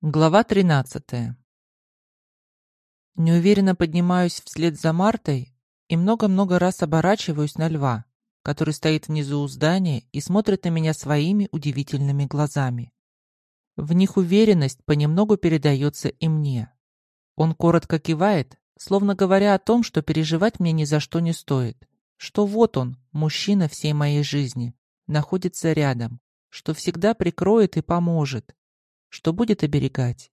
Глава 13. Неуверенно поднимаюсь вслед за Мартой и много-много раз оборачиваюсь на льва, который стоит внизу у здания и смотрит на меня своими удивительными глазами. В них уверенность понемногу передается и мне. Он коротко кивает, словно говоря о том, что переживать мне ни за что не стоит, что вот он, мужчина всей моей жизни, находится рядом, что всегда прикроет и поможет, что будет оберегать.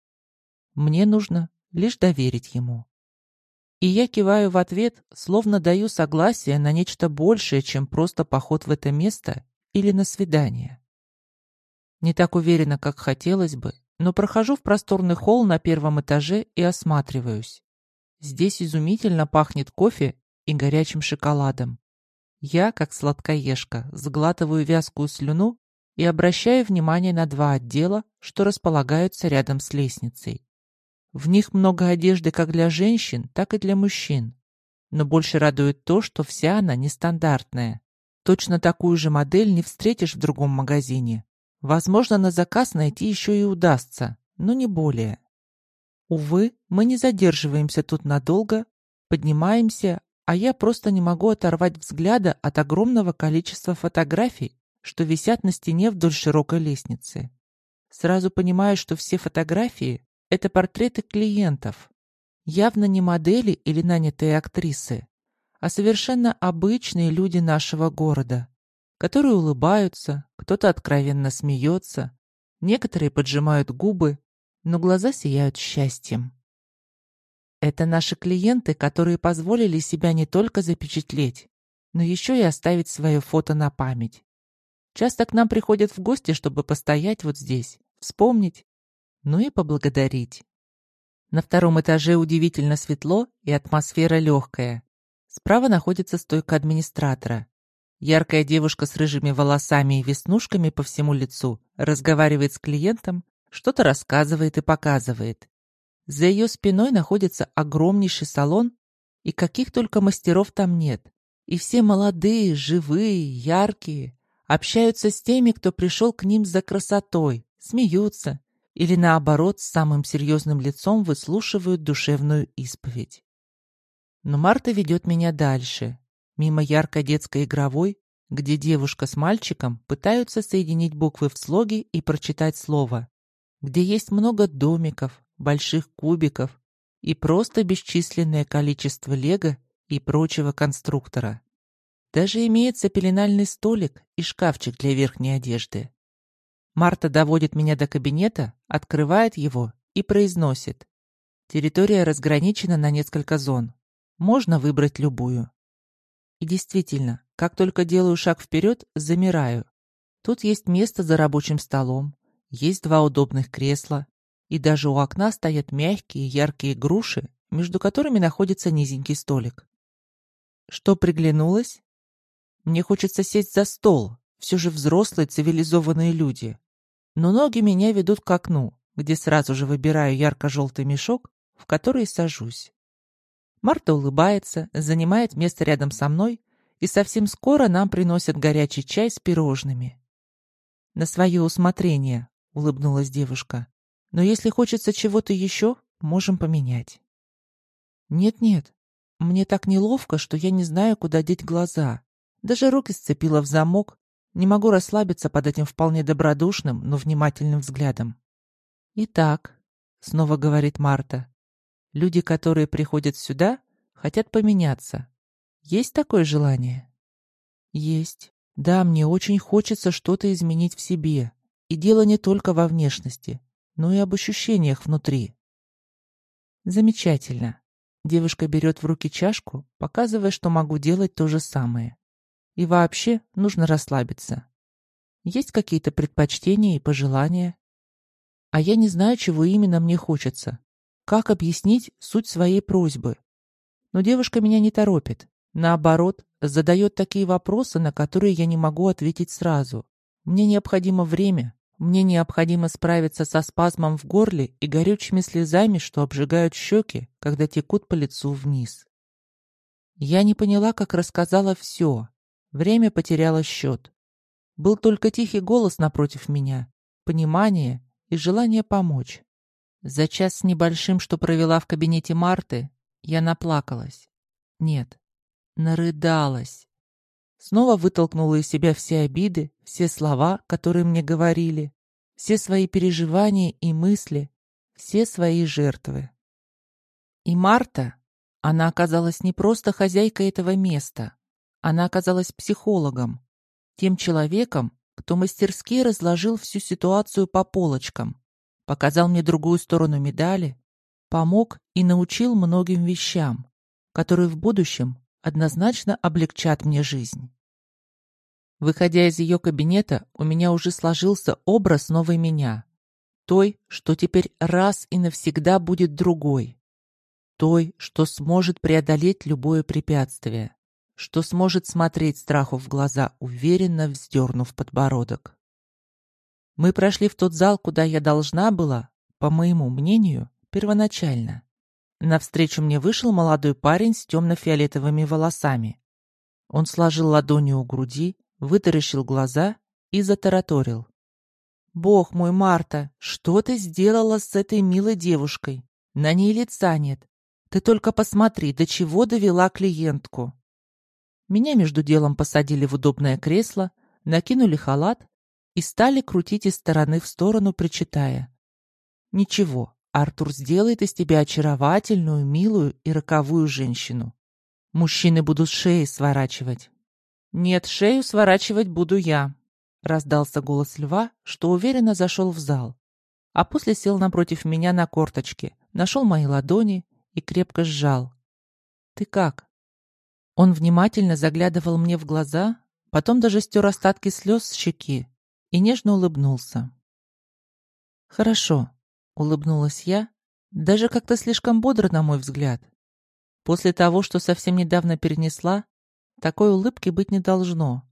Мне нужно лишь доверить ему. И я киваю в ответ, словно даю согласие на нечто большее, чем просто поход в это место или на свидание. Не так уверенно, как хотелось бы, но прохожу в просторный холл на первом этаже и осматриваюсь. Здесь изумительно пахнет кофе и горячим шоколадом. Я, как сладкоежка, сглатываю вязкую слюну и обращаю внимание на два отдела, что располагаются рядом с лестницей. В них много одежды как для женщин, так и для мужчин. Но больше радует то, что вся она нестандартная. Точно такую же модель не встретишь в другом магазине. Возможно, на заказ найти еще и удастся, но не более. Увы, мы не задерживаемся тут надолго, поднимаемся, а я просто не могу оторвать взгляда от огромного количества фотографий, что висят на стене вдоль широкой лестницы. Сразу понимаю, что все фотографии — это портреты клиентов. Явно не модели или нанятые актрисы, а совершенно обычные люди нашего города, которые улыбаются, кто-то откровенно смеется, некоторые поджимают губы, но глаза сияют счастьем. Это наши клиенты, которые позволили себя не только запечатлеть, но еще и оставить свое фото на память. Часто к нам приходят в гости, чтобы постоять вот здесь, вспомнить, ну и поблагодарить. На втором этаже удивительно светло и атмосфера легкая. Справа находится стойка администратора. Яркая девушка с рыжими волосами и веснушками по всему лицу разговаривает с клиентом, что-то рассказывает и показывает. За ее спиной находится огромнейший салон, и каких только мастеров там нет. И все молодые, живые, яркие, общаются с теми, кто пришел к ним за красотой, смеются или, наоборот, с самым серьезным лицом выслушивают душевную исповедь. Но Марта ведет меня дальше, мимо яркой детской игровой, где девушка с мальчиком пытаются соединить буквы в слоге и прочитать слово, где есть много домиков, больших кубиков и просто бесчисленное количество лего и прочего конструктора. Даже имеется пеленальный столик и шкафчик для верхней одежды. Марта доводит меня до кабинета, открывает его и произносит. Территория разграничена на несколько зон. Можно выбрать любую. И действительно, как только делаю шаг вперед, замираю. Тут есть место за рабочим столом, есть два удобных кресла, и даже у окна стоят мягкие яркие груши, между которыми находится низенький столик. Что приглянулось? Мне хочется сесть за стол, все же взрослые цивилизованные люди. Но ноги меня ведут к окну, где сразу же выбираю ярко-желтый мешок, в который сажусь. Марта улыбается, занимает место рядом со мной, и совсем скоро нам приносят горячий чай с пирожными. «На свое усмотрение», — улыбнулась девушка. «Но если хочется чего-то еще, можем поменять». «Нет-нет, мне так неловко, что я не знаю, куда деть глаза. Даже руки сцепила в замок. Не могу расслабиться под этим вполне добродушным, но внимательным взглядом. «Итак», — снова говорит Марта, — «люди, которые приходят сюда, хотят поменяться. Есть такое желание?» «Есть. Да, мне очень хочется что-то изменить в себе. И дело не только во внешности, но и об ощущениях внутри». «Замечательно». Девушка берет в руки чашку, показывая, что могу делать то же самое. И вообще нужно расслабиться. Есть какие-то предпочтения и пожелания? А я не знаю, чего именно мне хочется. Как объяснить суть своей просьбы? Но девушка меня не торопит. Наоборот, задает такие вопросы, на которые я не могу ответить сразу. Мне необходимо время. Мне необходимо справиться со спазмом в горле и горючими слезами, что обжигают щеки, когда текут по лицу вниз. Я не поняла, как рассказала все, Время потеряло счет. Был только тихий голос напротив меня, понимание и желание помочь. За час с небольшим, что провела в кабинете Марты, я наплакалась. Нет, нарыдалась. Снова вытолкнула из себя все обиды, все слова, которые мне говорили, все свои переживания и мысли, все свои жертвы. И Марта, она оказалась не просто хозяйкой этого места, она оказалась психологом, тем человеком, кто мастерски разложил всю ситуацию по полочкам, показал мне другую сторону медали, помог и научил многим вещам, которые в будущем однозначно облегчат мне жизнь. Выходя из ее кабинета, у меня уже сложился образ новой меня. Той, что теперь раз и навсегда будет другой. Той, что сможет преодолеть любое препятствие. Что сможет смотреть страху в глаза, уверенно вздернув подбородок. Мы прошли в тот зал, куда я должна была, по моему мнению, первоначально. Навстречу мне вышел молодой парень с темно-фиолетовыми волосами. Он сложил ладони у груди, вытаращил глаза и затараторил. «Бог мой, Марта, что ты сделала с этой милой девушкой? На ней лица нет. Ты только посмотри, до чего довела клиентку». Меня между делом посадили в удобное кресло, накинули халат и стали крутить из стороны в сторону, причитая. «Ничего, Артур сделает из тебя очаровательную, милую и роковую женщину. Мужчины будут шеи сворачивать. Нет, шею сворачивать буду я, раздался голос льва, что уверенно зашел в зал. А после сел напротив меня на корточке, нашел мои ладони и крепко сжал. Ты как? Он внимательно заглядывал мне в глаза, потом даже стер остатки слез с щеки и нежно улыбнулся. Хорошо, Улыбнулась я, даже как-то слишком бодро, на мой взгляд. После того, что совсем недавно перенесла, такой улыбки быть не должно.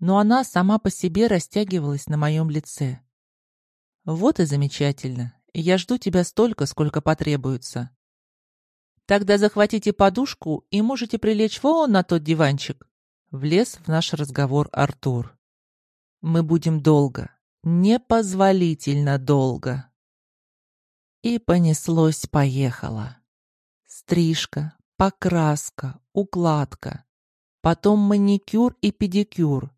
Но она сама по себе растягивалась на моем лице. Вот и замечательно. Я жду тебя столько, сколько потребуется. Тогда захватите подушку и можете прилечь вон на тот диванчик. Влез в наш разговор Артур. Мы будем долго, непозволительно долго. И понеслось-поехало. Стрижка, покраска, укладка. Потом маникюр и педикюр.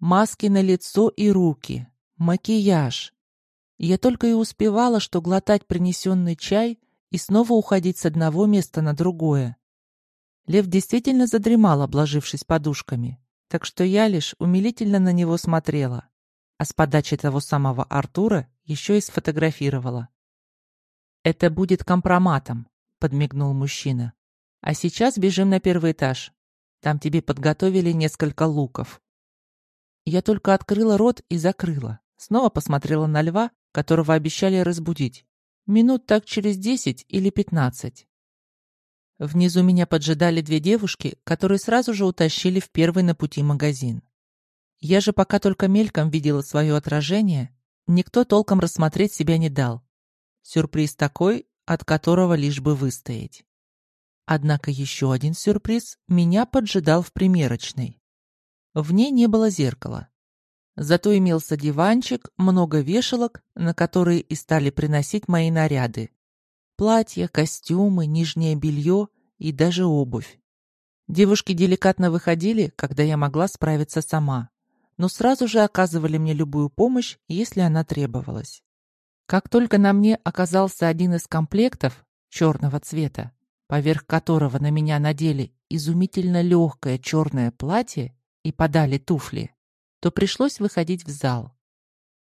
Маски на лицо и руки. Макияж. Я только и успевала, что глотать принесенный чай и снова уходить с одного места на другое. Лев действительно задремал, обложившись подушками, так что я лишь умилительно на него смотрела, а с подачи того самого Артура еще и сфотографировала. «Это будет компроматом», — подмигнул мужчина. «А сейчас бежим на первый этаж. Там тебе подготовили несколько луков». Я только открыла рот и закрыла. Снова посмотрела на льва, которого обещали разбудить. Минут так через десять или пятнадцать. Внизу меня поджидали две девушки, которые сразу же утащили в первый на пути магазин. Я же пока только мельком видела свое отражение, никто толком рассмотреть себя не дал. Сюрприз такой, от которого лишь бы выстоять. Однако еще один сюрприз меня поджидал в примерочной. В ней не было зеркала. Зато имелся диванчик, много вешалок, на которые и стали приносить мои наряды. Платья, костюмы, нижнее белье и даже обувь. Девушки деликатно выходили, когда я могла справиться сама, но сразу же оказывали мне любую помощь, если она требовалась. Как только на мне оказался один из комплектов черного цвета, поверх которого на меня надели изумительно легкое черное платье и подали туфли, то пришлось выходить в зал.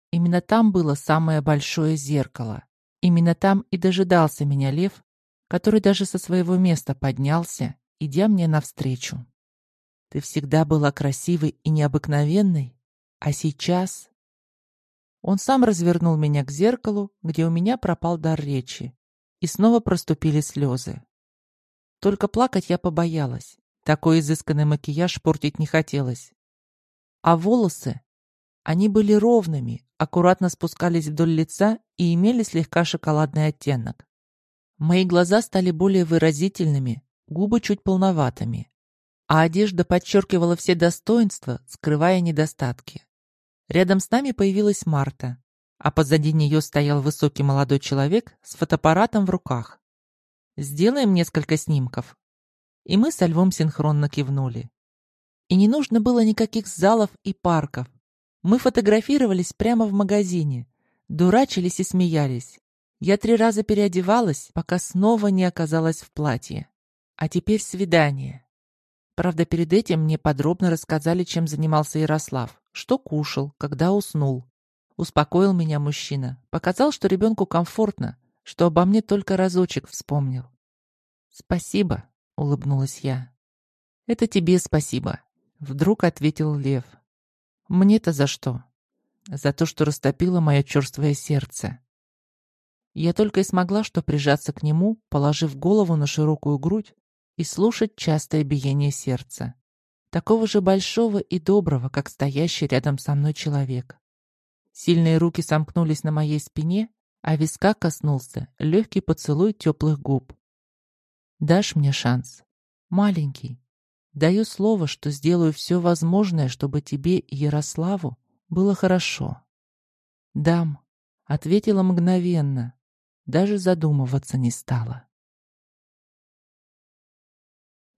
Именно там было самое большое зеркало. Именно там и дожидался меня лев, который даже со своего места поднялся, идя мне навстречу. Ты всегда была красивой и необыкновенной, а сейчас он сам развернул меня к зеркалу, где у меня пропал дар речи, и снова проступили слезы. Только плакать я побоялась. Такой изысканный макияж портить не хотелось. А волосы? Они были ровными, аккуратно спускались вдоль лица и имели слегка шоколадный оттенок. Мои глаза стали более выразительными, губы чуть полноватыми, а одежда подчеркивала все достоинства, скрывая недостатки. Рядом с нами появилась Марта. а позади нее стоял высокий молодой человек с фотоаппаратом в руках. «Сделаем несколько снимков». И мы со львом синхронно кивнули. И не нужно было никаких залов и парков. Мы фотографировались прямо в магазине, дурачились и смеялись. Я три раза переодевалась, пока снова не оказалась в платье. А теперь свидание. Правда, перед этим мне подробно рассказали, чем занимался Ярослав, что кушал, когда уснул. Успокоил меня мужчина, показал, что ребенку комфортно, что обо мне только разочек вспомнил. «Спасибо», — улыбнулась я. «Это тебе спасибо», — вдруг ответил Лев. «Мне-то за что?» «За то, что растопило мое черствое сердце». Я только и смогла что прижаться к нему, положив голову на широкую грудь и слушать частое биение сердца. Такого же большого и доброго, как стоящий рядом со мной человек. Сильные руки сомкнулись на моей спине, а виска коснулся легкий поцелуй теплых губ. «Дашь мне шанс? Маленький. Даю слово, что сделаю все возможное, чтобы тебе и Ярославу было хорошо». «Дам», — ответила мгновенно, даже задумываться не стала.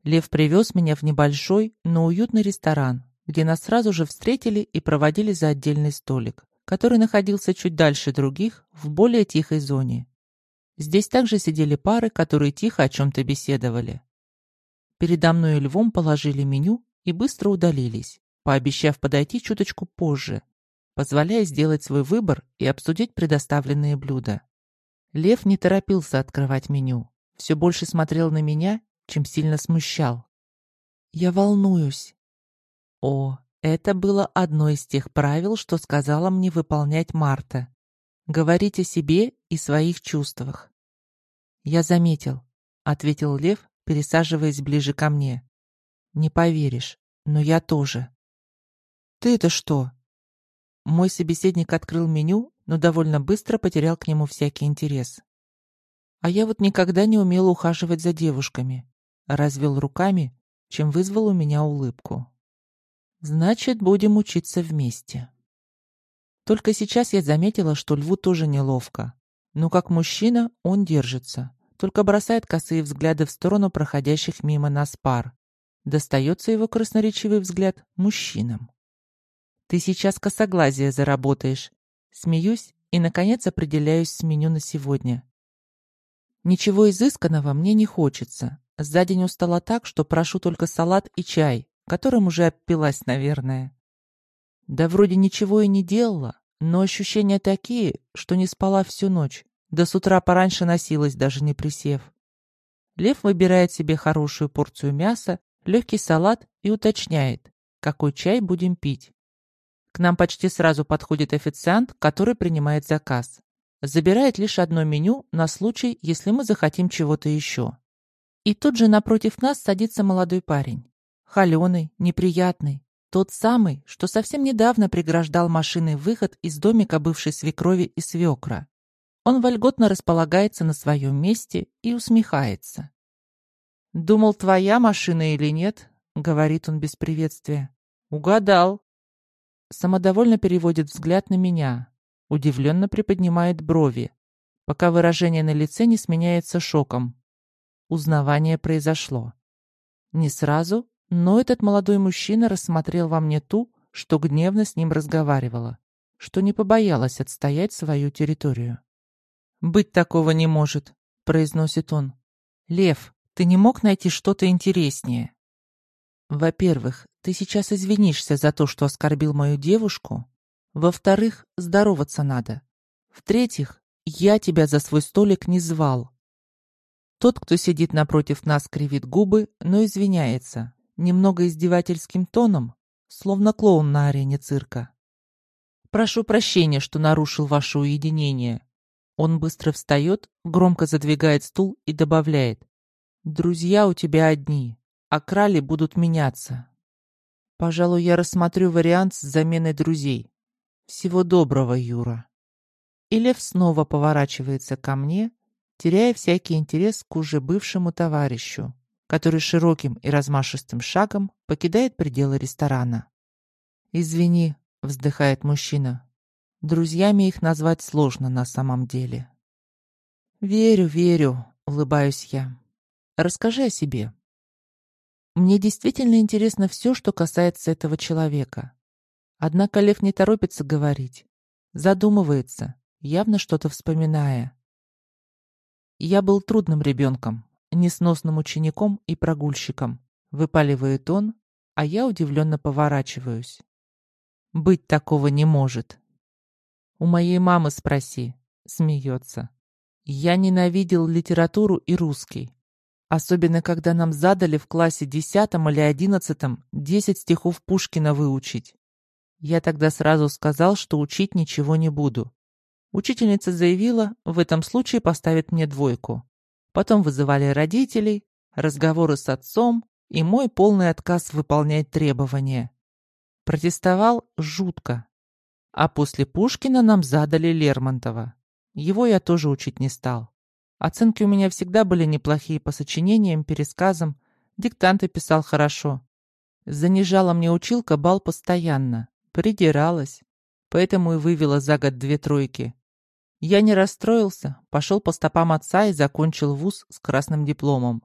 Лев привез меня в небольшой, но уютный ресторан, где нас сразу же встретили и проводили за отдельный столик, который находился чуть дальше других, в более тихой зоне. Здесь также сидели пары, которые тихо о чем-то беседовали. Передо мной и львом положили меню и быстро удалились, пообещав подойти чуточку позже, позволяя сделать свой выбор и обсудить предоставленные блюда. Лев не торопился открывать меню, все больше смотрел на меня чем сильно смущал. «Я волнуюсь». О, это было одно из тех правил, что сказала мне выполнять Марта. Говорить о себе и своих чувствах. «Я заметил», — ответил Лев, пересаживаясь ближе ко мне. «Не поверишь, но я тоже». «Ты это что?» Мой собеседник открыл меню, но довольно быстро потерял к нему всякий интерес. А я вот никогда не умела ухаживать за девушками развел руками, чем вызвал у меня улыбку. Значит, будем учиться вместе. Только сейчас я заметила, что льву тоже неловко. Но как мужчина он держится, только бросает косые взгляды в сторону проходящих мимо нас пар. Достается его красноречивый взгляд мужчинам. Ты сейчас косоглазие заработаешь. Смеюсь и, наконец, определяюсь с меню на сегодня. Ничего изысканного мне не хочется, за день устала так, что прошу только салат и чай, которым уже опилась, наверное. Да вроде ничего и не делала, но ощущения такие, что не спала всю ночь, да с утра пораньше носилась, даже не присев. Лев выбирает себе хорошую порцию мяса, легкий салат и уточняет, какой чай будем пить. К нам почти сразу подходит официант, который принимает заказ. Забирает лишь одно меню на случай, если мы захотим чего-то еще. И тут же напротив нас садится молодой парень. Холеный, неприятный. Тот самый, что совсем недавно преграждал машиной выход из домика бывшей свекрови и свекра. Он вольготно располагается на своем месте и усмехается. «Думал, твоя машина или нет?» — говорит он без приветствия. «Угадал». Самодовольно переводит взгляд на меня. Удивленно приподнимает брови, пока выражение на лице не сменяется шоком. Узнавание произошло. Не сразу, но этот молодой мужчина рассмотрел во мне ту, что гневно с ним разговаривала, что не побоялась отстоять свою территорию. «Быть такого не может», — произносит он. «Лев, ты не мог найти что-то интереснее?» «Во-первых, ты сейчас извинишься за то, что оскорбил мою девушку. Во-вторых, здороваться надо. В-третьих, я тебя за свой столик не звал. Тот, кто сидит напротив нас, кривит губы, но извиняется, немного издевательским тоном, словно клоун на арене цирка. «Прошу прощения, что нарушил ваше уединение». Он быстро встает, громко задвигает стул и добавляет. «Друзья у тебя одни, а крали будут меняться. Пожалуй, я рассмотрю вариант с заменой друзей. Всего доброго, Юра». И Лев снова поворачивается ко мне, теряя всякий интерес к уже бывшему товарищу, который широким и размашистым шагом покидает пределы ресторана. «Извини», — вздыхает мужчина. Друзьями их назвать сложно на самом деле. «Верю, верю», — улыбаюсь я. «Расскажи о себе». Мне действительно интересно все, что касается этого человека. Однако Лев не торопится говорить. Задумывается, явно что-то вспоминая. Я был трудным ребенком, несносным учеником и прогульщиком. Выпаливает он, а я удивленно поворачиваюсь. Быть такого не может. У моей мамы спроси. Смеется. Я ненавидел литературу и русский. Особенно, когда нам задали в классе десятом или одиннадцатом десять стихов Пушкина выучить. Я тогда сразу сказал, что учить ничего не буду. Учительница заявила, в этом случае поставит мне двойку. Потом вызывали родителей, разговоры с отцом и мой полный отказ выполнять требования. Протестовал жутко. А после Пушкина нам задали Лермонтова. Его я тоже учить не стал. Оценки у меня всегда были неплохие по сочинениям, пересказам, диктанты писал хорошо. Занижала мне училка бал постоянно, придиралась, поэтому и вывела за год две тройки. Я не расстроился, пошел по стопам отца и закончил вуз с красным дипломом.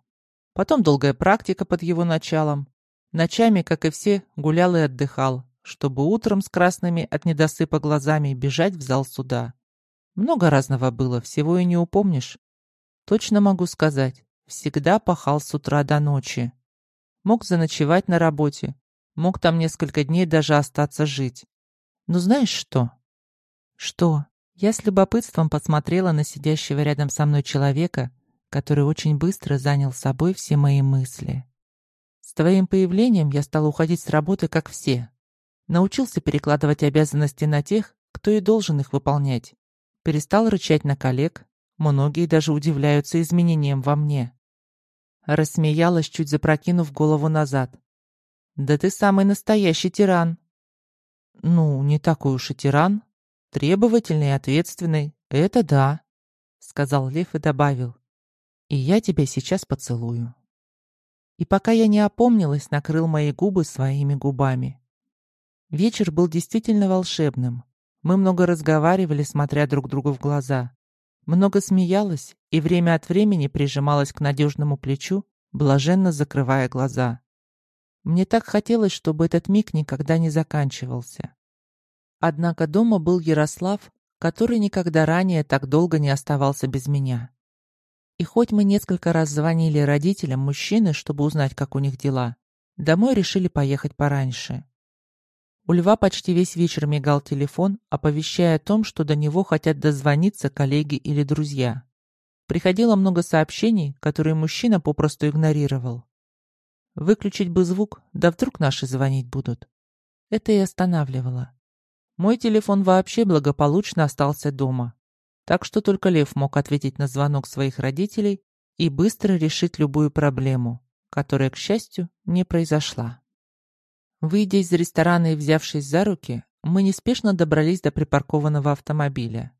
Потом долгая практика под его началом. Ночами, как и все, гулял и отдыхал, чтобы утром с красными от недосыпа глазами бежать в зал суда. Много разного было, всего и не упомнишь. Точно могу сказать, всегда пахал с утра до ночи. Мог заночевать на работе, мог там несколько дней даже остаться жить. Но знаешь что? Что? Я с любопытством посмотрела на сидящего рядом со мной человека, который очень быстро занял собой все мои мысли. С твоим появлением я стала уходить с работы, как все. Научился перекладывать обязанности на тех, кто и должен их выполнять. Перестал рычать на коллег, Многие даже удивляются изменениям во мне. Рассмеялась, чуть запрокинув голову назад. «Да ты самый настоящий тиран!» «Ну, не такой уж и тиран. Требовательный и ответственный. Это да», — сказал Лев и добавил. «И я тебя сейчас поцелую». И пока я не опомнилась, накрыл мои губы своими губами. Вечер был действительно волшебным. Мы много разговаривали, смотря друг другу в глаза. Много смеялась и время от времени прижималась к надежному плечу, блаженно закрывая глаза. Мне так хотелось, чтобы этот миг никогда не заканчивался. Однако дома был Ярослав, который никогда ранее так долго не оставался без меня. И хоть мы несколько раз звонили родителям мужчины, чтобы узнать, как у них дела, домой решили поехать пораньше. У Льва почти весь вечер мигал телефон, оповещая о том, что до него хотят дозвониться коллеги или друзья. Приходило много сообщений, которые мужчина попросту игнорировал. Выключить бы звук, да вдруг наши звонить будут. Это и останавливало. Мой телефон вообще благополучно остался дома. Так что только Лев мог ответить на звонок своих родителей и быстро решить любую проблему, которая, к счастью, не произошла. Выйдя из ресторана и взявшись за руки, мы неспешно добрались до припаркованного автомобиля.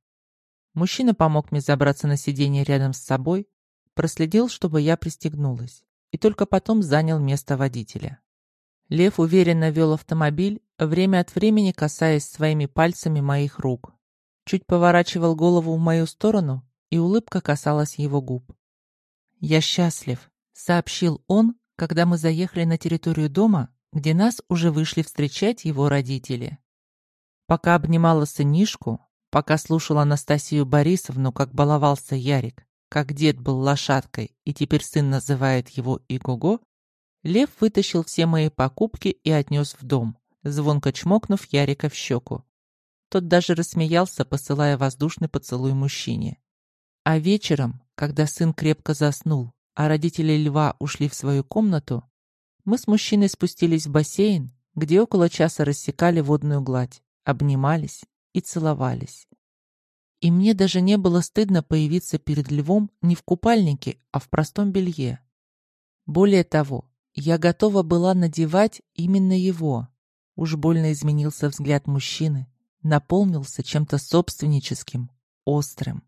Мужчина помог мне забраться на сиденье рядом с собой, проследил, чтобы я пристегнулась, и только потом занял место водителя. Лев уверенно вел автомобиль, время от времени касаясь своими пальцами моих рук. Чуть поворачивал голову в мою сторону, и улыбка касалась его губ. «Я счастлив», — сообщил он, когда мы заехали на территорию дома, где нас уже вышли встречать его родители. Пока обнимала сынишку, пока слушала Анастасию Борисовну, как баловался Ярик, как дед был лошадкой, и теперь сын называет его Игого, Лев вытащил все мои покупки и отнес в дом, звонко чмокнув Ярика в щеку. Тот даже рассмеялся, посылая воздушный поцелуй мужчине. А вечером, когда сын крепко заснул, а родители Льва ушли в свою комнату, мы с мужчиной спустились в бассейн, где около часа рассекали водную гладь, обнимались и целовались. И мне даже не было стыдно появиться перед львом не в купальнике, а в простом белье. Более того, я готова была надевать именно его. Уж больно изменился взгляд мужчины, наполнился чем-то собственническим, острым.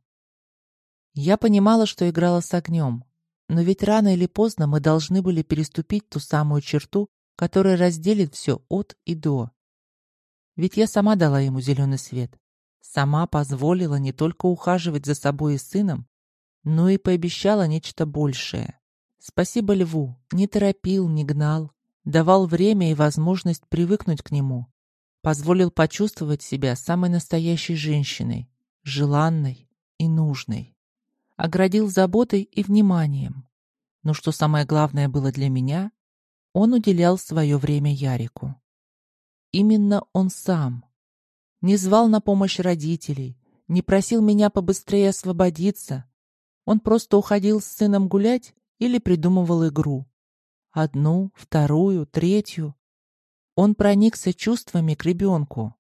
Я понимала, что играла с огнем, но ведь рано или поздно мы должны были переступить ту самую черту, которая разделит все от и до. Ведь я сама дала ему зеленый свет. Сама позволила не только ухаживать за собой и сыном, но и пообещала нечто большее. Спасибо Льву, не торопил, не гнал, давал время и возможность привыкнуть к нему, позволил почувствовать себя самой настоящей женщиной, желанной и нужной. Оградил заботой и вниманием. Но что самое главное было для меня, он уделял свое время Ярику. Именно он сам. Не звал на помощь родителей, не просил меня побыстрее освободиться. Он просто уходил с сыном гулять или придумывал игру. Одну, вторую, третью. Он проникся чувствами к ребенку.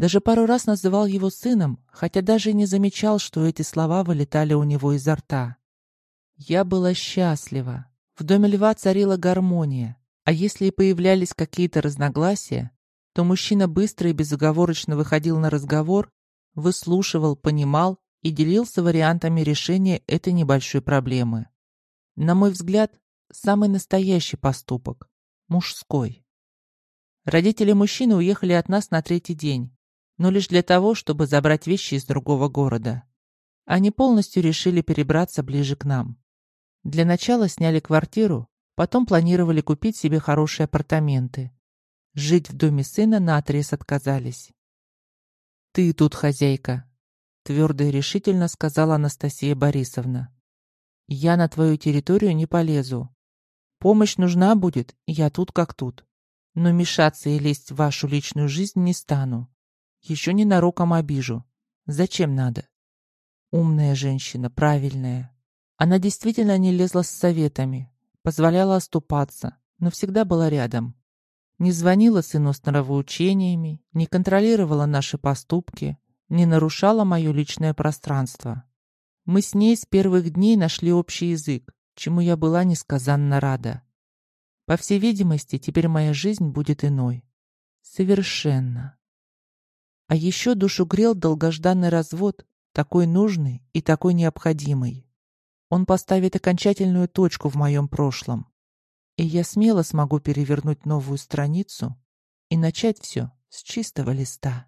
Даже пару раз называл его сыном, хотя даже не замечал, что эти слова вылетали у него изо рта. Я была счастлива. В доме льва царила гармония. А если и появлялись какие-то разногласия, то мужчина быстро и безоговорочно выходил на разговор, выслушивал, понимал и делился вариантами решения этой небольшой проблемы. На мой взгляд, самый настоящий поступок. Мужской. Родители мужчины уехали от нас на третий день, но лишь для того, чтобы забрать вещи из другого города. Они полностью решили перебраться ближе к нам. Для начала сняли квартиру, потом планировали купить себе хорошие апартаменты. Жить в доме сына наотрез отказались. «Ты тут хозяйка», — твердо и решительно сказала Анастасия Борисовна. «Я на твою территорию не полезу. Помощь нужна будет, я тут как тут. Но мешаться и лезть в вашу личную жизнь не стану. Еще ненароком обижу. Зачем надо?» Умная женщина, правильная. Она действительно не лезла с советами, позволяла оступаться, но всегда была рядом. Не звонила сыну с норовоучениями, не контролировала наши поступки, не нарушала мое личное пространство. Мы с ней с первых дней нашли общий язык, чему я была несказанно рада. По всей видимости, теперь моя жизнь будет иной. Совершенно. А еще душу грел долгожданный развод, такой нужный и такой необходимый. Он поставит окончательную точку в моем прошлом. И я смело смогу перевернуть новую страницу и начать все с чистого листа.